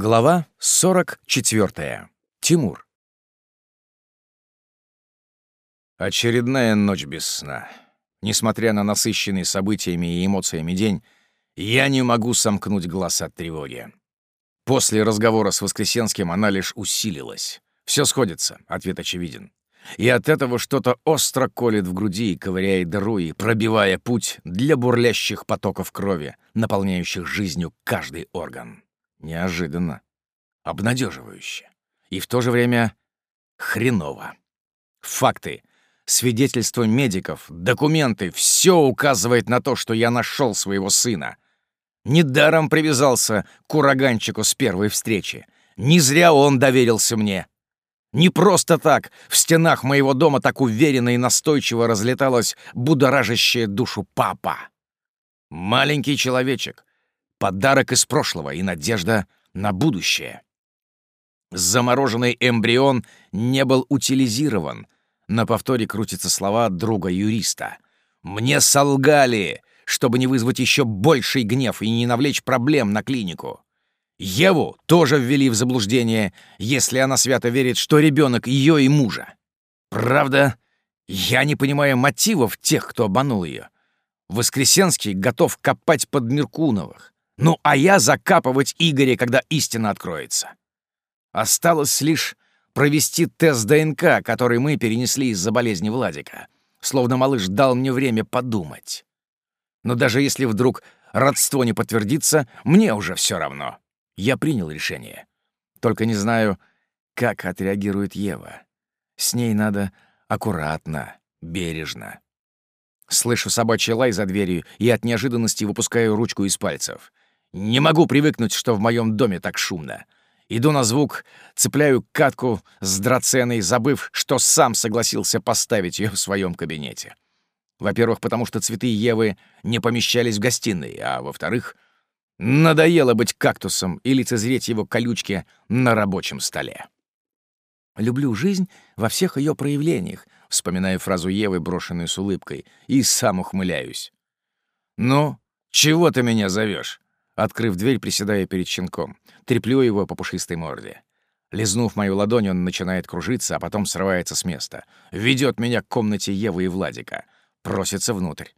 Глава 44. Тимур. Очередная ночь без сна. Несмотря на насыщенный событиями и эмоциями день, я не могу сомкнуть глаз от тревоги. После разговора с Воскресенским она лишь усилилась. Все сходится, ответ очевиден. И от этого что-то остро колет в груди и ковыряет дыру, пробивая путь для бурлящих потоков крови, наполняющих жизнью каждый орган. Неожиданно, обнадеживающе и в то же время хреново. Факты, свидетельства медиков, документы — все указывает на то, что я нашел своего сына. Недаром привязался к ураганчику с первой встречи. Не зря он доверился мне. Не просто так в стенах моего дома так уверенно и настойчиво разлеталась будоражащая душу папа. Маленький человечек, подарок из прошлого и надежда на будущее. Замороженный эмбрион не был утилизирован. На повторе крутятся слова друга-юриста. «Мне солгали, чтобы не вызвать еще больший гнев и не навлечь проблем на клинику. Еву тоже ввели в заблуждение, если она свято верит, что ребенок ее и мужа. Правда, я не понимаю мотивов тех, кто обманул ее. Воскресенский готов копать под Меркуновых. Ну, а я закапывать Игоря, когда истина откроется. Осталось лишь провести тест ДНК, который мы перенесли из-за болезни Владика. Словно малыш дал мне время подумать. Но даже если вдруг родство не подтвердится, мне уже все равно. Я принял решение. Только не знаю, как отреагирует Ева. С ней надо аккуратно, бережно. Слышу собачий лай за дверью и от неожиданности выпускаю ручку из пальцев. Не могу привыкнуть, что в моем доме так шумно. Иду на звук, цепляю катку с драценой, забыв, что сам согласился поставить ее в своем кабинете. Во-первых, потому что цветы Евы не помещались в гостиной, а во-вторых, надоело быть кактусом и лицезреть его колючки на рабочем столе. «Люблю жизнь во всех ее проявлениях», вспоминаю фразу Евы, брошенную с улыбкой, и сам ухмыляюсь. «Ну, чего ты меня зовешь? Открыв дверь, приседая перед щенком. Треплю его по пушистой морде. Лизнув мою ладонь, он начинает кружиться, а потом срывается с места. Ведет меня к комнате Евы и Владика. Просится внутрь.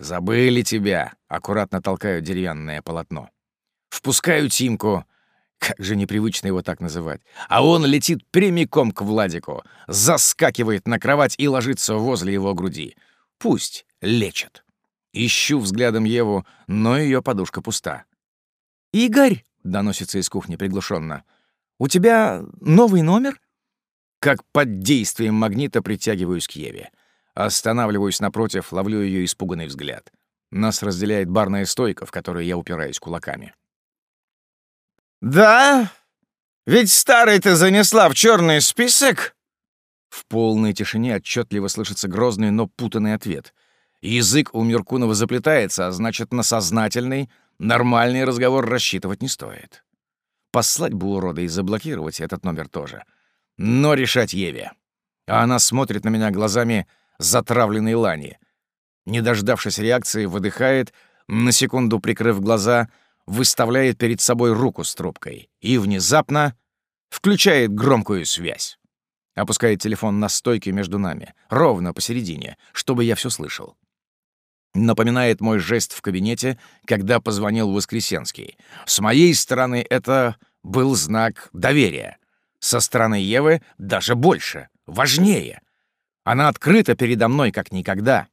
«Забыли тебя!» — аккуратно толкаю деревянное полотно. Впускаю Тимку. Как же непривычно его так называть. А он летит прямиком к Владику, заскакивает на кровать и ложится возле его груди. Пусть лечит. Ищу взглядом Еву, но ее подушка пуста. «Игорь!» — доносится из кухни приглушенно. «У тебя новый номер?» Как под действием магнита притягиваюсь к Еве. Останавливаюсь напротив, ловлю ее испуганный взгляд. Нас разделяет барная стойка, в которой я упираюсь кулаками. «Да? Ведь старый ты занесла в черный список?» В полной тишине отчетливо слышится грозный, но путанный ответ — Язык у Меркунова заплетается, а значит, на сознательный, нормальный разговор рассчитывать не стоит. Послать бы урода и заблокировать этот номер тоже. Но решать Еве. А она смотрит на меня глазами затравленной лани. Не дождавшись реакции, выдыхает, на секунду прикрыв глаза, выставляет перед собой руку с трубкой и внезапно включает громкую связь. Опускает телефон на стойке между нами, ровно посередине, чтобы я все слышал. Напоминает мой жест в кабинете, когда позвонил Воскресенский. С моей стороны это был знак доверия. Со стороны Евы даже больше, важнее. Она открыта передо мной, как никогда.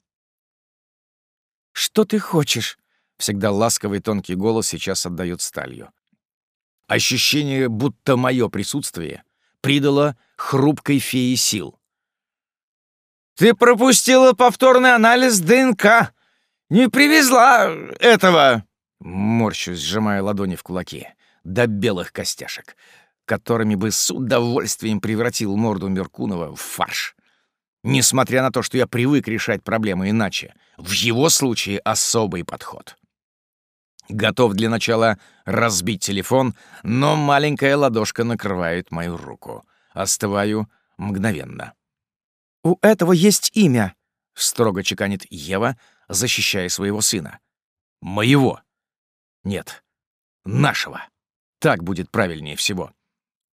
«Что ты хочешь?» Всегда ласковый тонкий голос сейчас отдает сталью. Ощущение, будто мое присутствие придало хрупкой фее сил. «Ты пропустила повторный анализ ДНК!» «Не привезла этого!» Морщусь, сжимая ладони в кулаки, до белых костяшек, которыми бы с удовольствием превратил морду Меркунова в фарш. Несмотря на то, что я привык решать проблемы иначе, в его случае особый подход. Готов для начала разбить телефон, но маленькая ладошка накрывает мою руку. Остываю мгновенно. «У этого есть имя», — строго чеканит Ева, защищая своего сына. Моего. Нет, нашего. Так будет правильнее всего.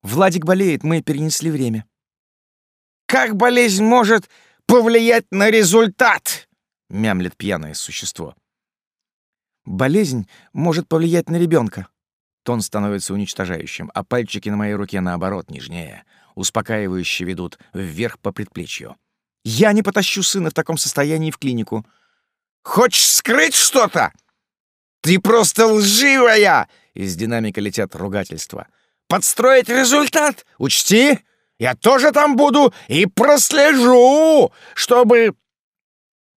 Владик болеет, мы перенесли время. Как болезнь может повлиять на результат? Мямлет пьяное существо. Болезнь может повлиять на ребенка. Тон становится уничтожающим, а пальчики на моей руке, наоборот, нежнее, успокаивающе ведут вверх по предплечью. Я не потащу сына в таком состоянии в клинику. Хочешь скрыть что-то? Ты просто лживая! Из динамика летят ругательства. Подстроить результат? Учти, я тоже там буду и прослежу, чтобы...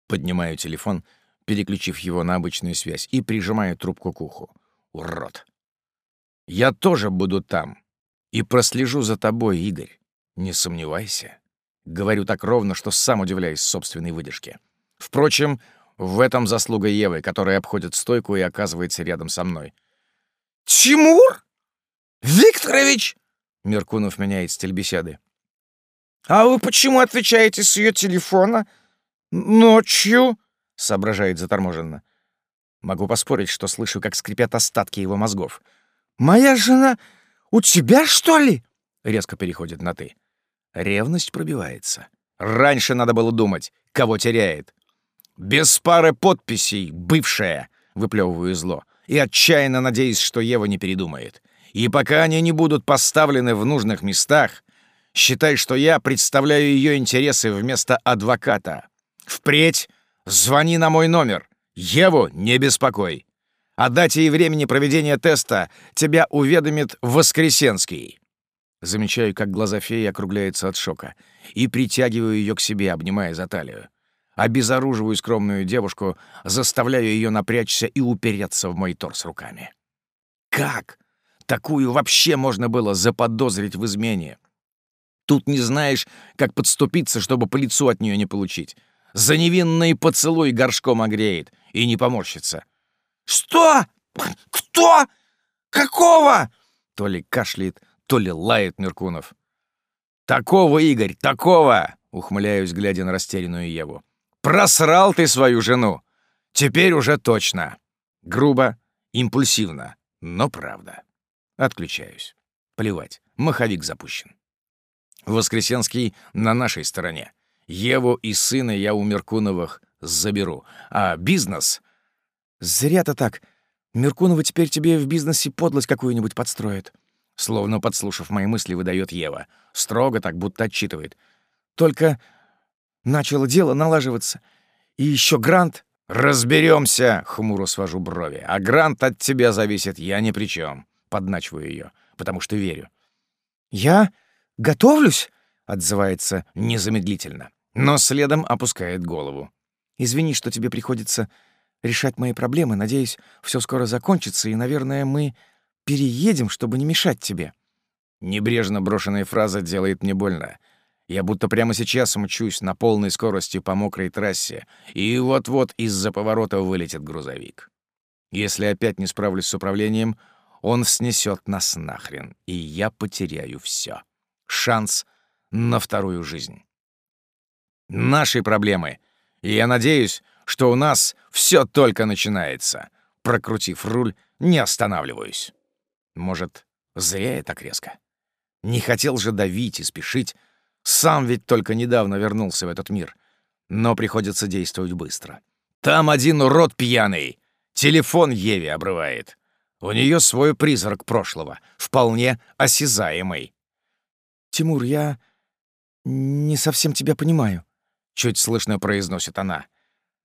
Поднимаю телефон, переключив его на обычную связь, и прижимаю трубку к уху. Урод. Я тоже буду там. И прослежу за тобой, Игорь. Не сомневайся. Говорю так ровно, что сам удивляюсь собственной выдержке. Впрочем, в этом заслуга Евы, которая обходит стойку и оказывается рядом со мной. «Тимур? Викторович?» Меркунов меняет стиль беседы. «А вы почему отвечаете с ее телефона? Ночью?» — соображает заторможенно. Могу поспорить, что слышу, как скрипят остатки его мозгов. «Моя жена у тебя, что ли?» — резко переходит на «ты». Ревность пробивается. Раньше надо было думать, кого теряет. Без пары подписей, бывшая, выплевываю зло, и отчаянно надеюсь, что Ева не передумает. И пока они не будут поставлены в нужных местах, считай, что я представляю ее интересы вместо адвоката. Впредь звони на мой номер. Еву не беспокой. О дате и времени проведения теста тебя уведомит Воскресенский. Замечаю, как глаза феи округляются от шока, и притягиваю ее к себе, обнимая за талию. Обезоруживаю скромную девушку, заставляю ее напрячься и упереться в мой торс руками. Как? Такую вообще можно было заподозрить в измене. Тут не знаешь, как подступиться, чтобы по лицу от нее не получить. За невинный поцелуй горшком огреет и не поморщится. «Что? Кто? Какого?» То ли кашляет, то ли лает Меркунов. «Такого, Игорь, такого!» — ухмыляюсь, глядя на растерянную Еву. Просрал ты свою жену. Теперь уже точно. Грубо, импульсивно, но правда. Отключаюсь. Плевать, маховик запущен. Воскресенский на нашей стороне. Еву и сына я у Меркуновых заберу. А бизнес... Зря-то так. Меркунова теперь тебе в бизнесе подлость какую-нибудь подстроит. Словно подслушав мои мысли, выдает Ева. Строго так, будто отчитывает. Только Начало дело налаживаться. И еще грант. Разберемся, хмуро свожу брови. А грант от тебя зависит, я ни при чем. Подначиваю ее, потому что верю. Я готовлюсь, отзывается незамедлительно, но следом опускает голову. Извини, что тебе приходится решать мои проблемы. Надеюсь, все скоро закончится, и, наверное, мы переедем, чтобы не мешать тебе. Небрежно брошенная фраза делает мне больно. Я будто прямо сейчас мчусь на полной скорости по мокрой трассе, и вот-вот из-за поворота вылетит грузовик. Если опять не справлюсь с управлением, он снесет нас нахрен, и я потеряю все. Шанс на вторую жизнь. Наши проблемы. И я надеюсь, что у нас все только начинается. Прокрутив руль, не останавливаюсь. Может, зря я так резко? Не хотел же давить и спешить, сам ведь только недавно вернулся в этот мир. Но приходится действовать быстро. Там один урод пьяный. Телефон Еве обрывает. У нее свой призрак прошлого, вполне осязаемый. «Тимур, я не совсем тебя понимаю», — чуть слышно произносит она.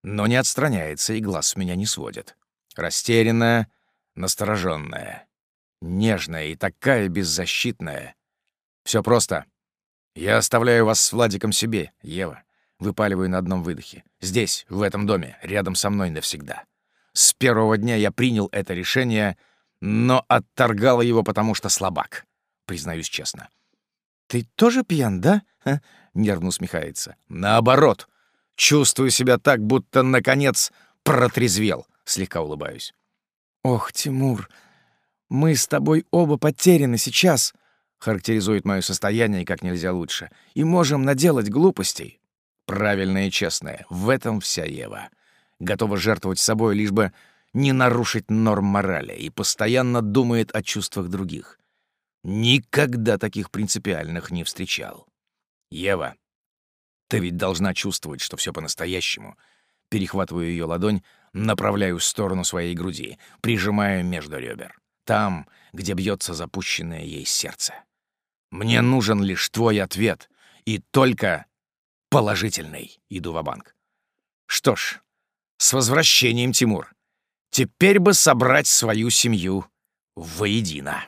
Но не отстраняется и глаз с меня не сводит. Растерянная, настороженная, нежная и такая беззащитная. Все просто. «Я оставляю вас с Владиком себе, Ева», — выпаливаю на одном выдохе. «Здесь, в этом доме, рядом со мной навсегда. С первого дня я принял это решение, но отторгал его, потому что слабак, признаюсь честно». «Ты тоже пьян, да?» — нервно усмехается. «Наоборот. Чувствую себя так, будто, наконец, протрезвел», — слегка улыбаюсь. «Ох, Тимур, мы с тобой оба потеряны сейчас», характеризует мое состояние как нельзя лучше, и можем наделать глупостей. Правильное и честное, в этом вся Ева. Готова жертвовать собой, лишь бы не нарушить норм морали и постоянно думает о чувствах других. Никогда таких принципиальных не встречал. Ева, ты ведь должна чувствовать, что все по-настоящему. Перехватываю ее ладонь, направляю в сторону своей груди, прижимаю между ребер. Там, где бьется запущенное ей сердце. Мне нужен лишь твой ответ, и только положительный. Иду в банк Что ж, с возвращением, Тимур. Теперь бы собрать свою семью воедино.